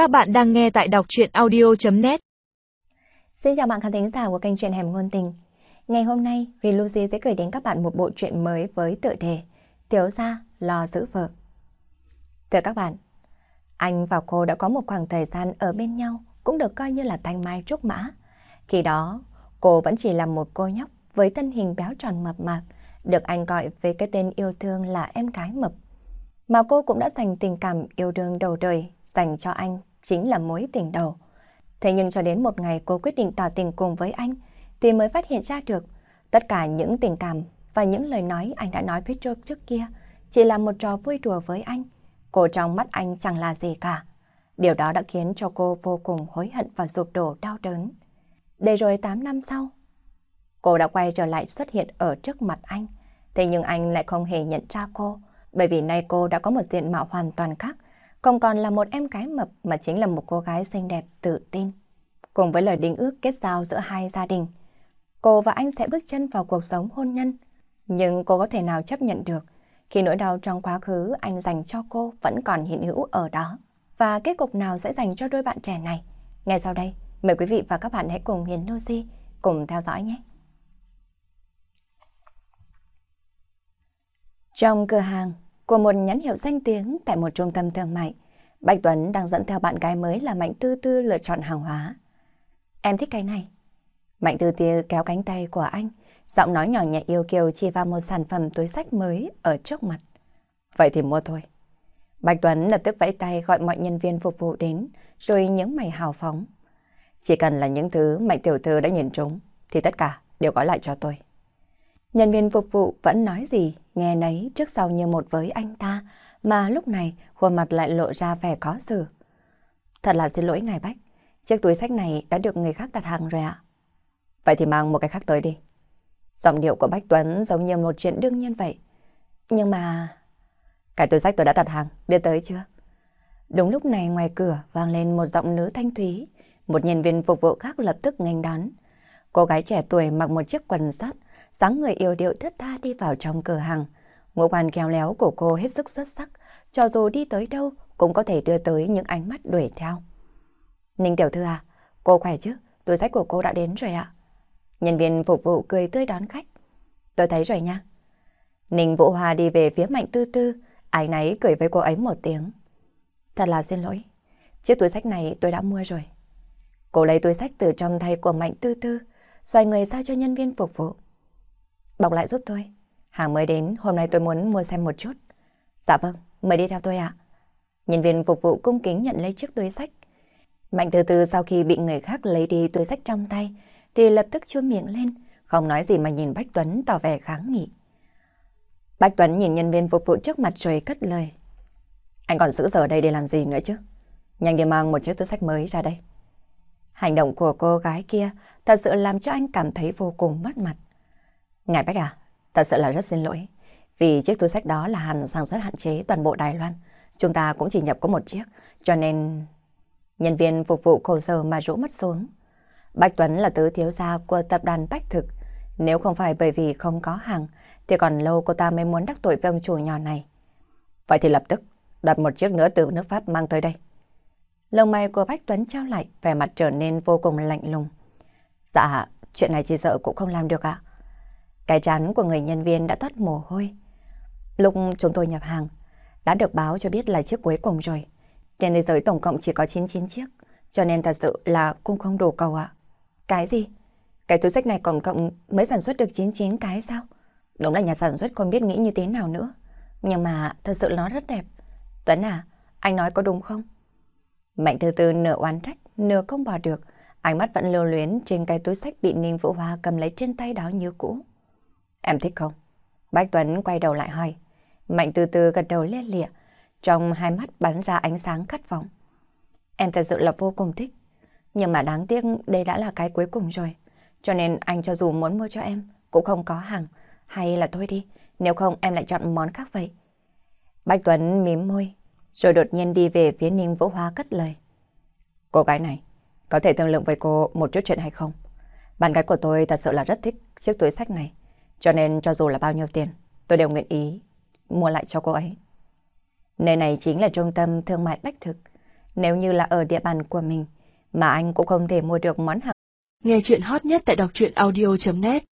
Các bạn đang nghe tại đọc truyện audio.net Xin chào bạn khán thính giả của kênh truyện Hẻm Ngôn Tình. Ngày hôm nay, Huyền Lucy sẽ gửi đến các bạn một bộ truyện mới với tựa đề Thiếu gia lo giữ vợ. Thưa các bạn, anh và cô đã có một khoảng thời gian ở bên nhau cũng được coi như là thanh mai trúc mã. Khi đó, cô vẫn chỉ là một cô nhóc với thân hình béo tròn mập mạp, được anh gọi với cái tên yêu thương là em gái mập. Mà cô cũng đã dành tình cảm yêu đương đầu đời dành cho anh chính là mối tình đầu. Thế nhưng cho đến một ngày cô quyết định tỏ tình cùng với anh, thì mới phát hiện ra được tất cả những tình cảm và những lời nói anh đã nói với trước trước kia chỉ là một trò vui đùa với anh. Cô trong mắt anh chẳng là gì cả. Điều đó đã khiến cho cô vô cùng hối hận và sụp đổ đau đớn. Để rồi 8 năm sau, cô đã quay trở lại xuất hiện ở trước mặt anh. Thế nhưng anh lại không hề nhận ra cô, bởi vì nay cô đã có một diện mạo hoàn toàn khác, không còn là một em gái mập mà chính là một cô gái xinh đẹp tự tin. Cùng với lời đính ước kết giao giữa hai gia đình, cô và anh sẽ bước chân vào cuộc sống hôn nhân. Nhưng cô có thể nào chấp nhận được khi nỗi đau trong quá khứ anh dành cho cô vẫn còn hiện hữu ở đó. Và kết cục nào sẽ dành cho đôi bạn trẻ này? Ngay sau đây, mời quý vị và các bạn hãy cùng Hiền Lucy cùng theo dõi nhé. Trong cửa hàng, của một nhãn hiệu danh tiếng tại một trung tâm thương mại. Bạch Tuấn đang dẫn theo bạn gái mới là Mạnh Tư Tư lựa chọn hàng hóa. Em thích cái này. Mạnh Tư Tư kéo cánh tay của anh, giọng nói nhỏ nhẹ yêu kiều chỉ vào một sản phẩm túi sách mới ở trước mặt. Vậy thì mua thôi. Bạch Tuấn lập tức vẫy tay gọi mọi nhân viên phục vụ đến, rồi những mày hào phóng. Chỉ cần là những thứ Mạnh Tiểu Thư đã nhìn trúng, thì tất cả đều gói lại cho tôi. Nhân viên phục vụ vẫn nói gì, nghe nấy trước sau như một với anh ta, mà lúc này khuôn mặt lại lộ ra vẻ khó xử. Thật là xin lỗi ngài Bách, chiếc túi sách này đã được người khác đặt hàng rồi ạ. Vậy thì mang một cái khác tới đi. Giọng điệu của Bách Tuấn giống như một chuyện đương nhiên vậy. Nhưng mà... Cái túi sách tôi đã đặt hàng, đưa tới chưa? Đúng lúc này ngoài cửa vang lên một giọng nữ thanh thúy, một nhân viên phục vụ khác lập tức nghênh đón. Cô gái trẻ tuổi mặc một chiếc quần sắt, dáng người yêu điệu thất tha đi vào trong cửa hàng. Ngũ quan khéo léo của cô hết sức xuất sắc, cho dù đi tới đâu cũng có thể đưa tới những ánh mắt đuổi theo. Ninh tiểu thư à, cô khỏe chứ? Túi sách của cô đã đến rồi ạ. Nhân viên phục vụ cười tươi đón khách. Tôi thấy rồi nha. Ninh Vũ Hoa đi về phía Mạnh Tư Tư, ai nấy cười với cô ấy một tiếng. Thật là xin lỗi, chiếc túi sách này tôi đã mua rồi. Cô lấy túi sách từ trong tay của Mạnh Tư Tư, xoay người ra cho nhân viên phục vụ. Bọc lại giúp tôi. Hàng mới đến, hôm nay tôi muốn mua xem một chút. Dạ vâng, mời đi theo tôi ạ. Nhân viên phục vụ cung kính nhận lấy chiếc túi sách. Mạnh từ từ sau khi bị người khác lấy đi túi sách trong tay, thì lập tức chua miệng lên, không nói gì mà nhìn Bách Tuấn tỏ vẻ kháng nghị. Bách Tuấn nhìn nhân viên phục vụ trước mặt rồi cất lời. Anh còn giữ giờ đây để làm gì nữa chứ? Nhanh đi mang một chiếc túi sách mới ra đây. Hành động của cô gái kia thật sự làm cho anh cảm thấy vô cùng mất mặt. Ngài Bách à, thật sự là rất xin lỗi. Vì chiếc túi sách đó là hàng sản xuất hạn chế toàn bộ Đài Loan. Chúng ta cũng chỉ nhập có một chiếc, cho nên... Nhân viên phục vụ khổ sở mà rũ mắt xuống. Bách Tuấn là tứ thiếu gia của tập đoàn Bách Thực. Nếu không phải bởi vì không có hàng, thì còn lâu cô ta mới muốn đắc tội với ông chủ nhỏ này. Vậy thì lập tức đặt một chiếc nữa từ nước Pháp mang tới đây. Lông mày của Bách Tuấn trao lại, vẻ mặt trở nên vô cùng lạnh lùng. Dạ, chuyện này chỉ sợ cũng không làm được ạ. Cái trán của người nhân viên đã thoát mồ hôi. Lúc chúng tôi nhập hàng, đã được báo cho biết là chiếc cuối cùng rồi. Trên thế giới tổng cộng chỉ có 99 chiếc, cho nên thật sự là cũng không đủ cầu ạ. Cái gì? Cái túi sách này tổng cộng mới sản xuất được 99 cái sao? Đúng là nhà sản xuất không biết nghĩ như thế nào nữa. Nhưng mà thật sự nó rất đẹp. Tuấn à, anh nói có đúng không? Mạnh từ từ nửa oán trách, nửa không bỏ được. Ánh mắt vẫn lưu luyến trên cái túi sách bị Ninh Vũ Hoa cầm lấy trên tay đó như cũ. Em thích không? Bách Tuấn quay đầu lại hỏi. Mạnh từ từ gật đầu lia lịa, trong hai mắt bắn ra ánh sáng khát vọng. Em thật sự là vô cùng thích, nhưng mà đáng tiếc đây đã là cái cuối cùng rồi. Cho nên anh cho dù muốn mua cho em, cũng không có hàng. Hay là thôi đi, nếu không em lại chọn món khác vậy. Bách Tuấn mím môi, rồi đột nhiên đi về phía Ninh Vũ Hoa cất lời. Cô gái này, có thể thương lượng với cô một chút chuyện hay không? Bạn gái của tôi thật sự là rất thích chiếc túi sách này. Cho nên cho dù là bao nhiêu tiền, tôi đều nguyện ý mua lại cho cô ấy. Nơi này chính là trung tâm thương mại Bách Thực. Nếu như là ở địa bàn của mình, mà anh cũng không thể mua được món hàng. Nghe chuyện hot nhất tại đọc truyện audio.net